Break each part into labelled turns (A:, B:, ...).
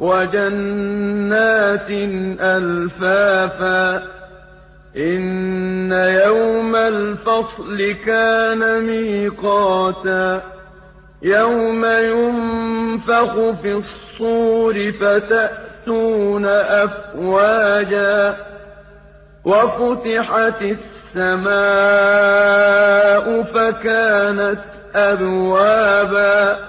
A: وَجَنَّاتٍ أَلْفَافًا إِنَّ يَوْمَ الْفَصْلِ كَانَ مِيقَاتًا يَوْمَ يُنفَخُ فِي الصُّورِ فَتَأْتُونَ أَفْوَاجًا وَفُتِحَتِ السَّمَاءُ فَكَانَتْ أَبْوَابًا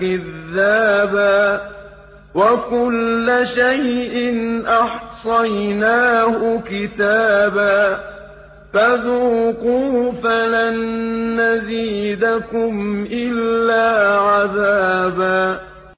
A: كِذَّابًا وَكُلَّ شَيْءٍ أَحْصَيْنَاهُ كِتَابًا فَذُوقُوا فَلَن نَّزِيدَكُمْ إِلَّا عَذَابًا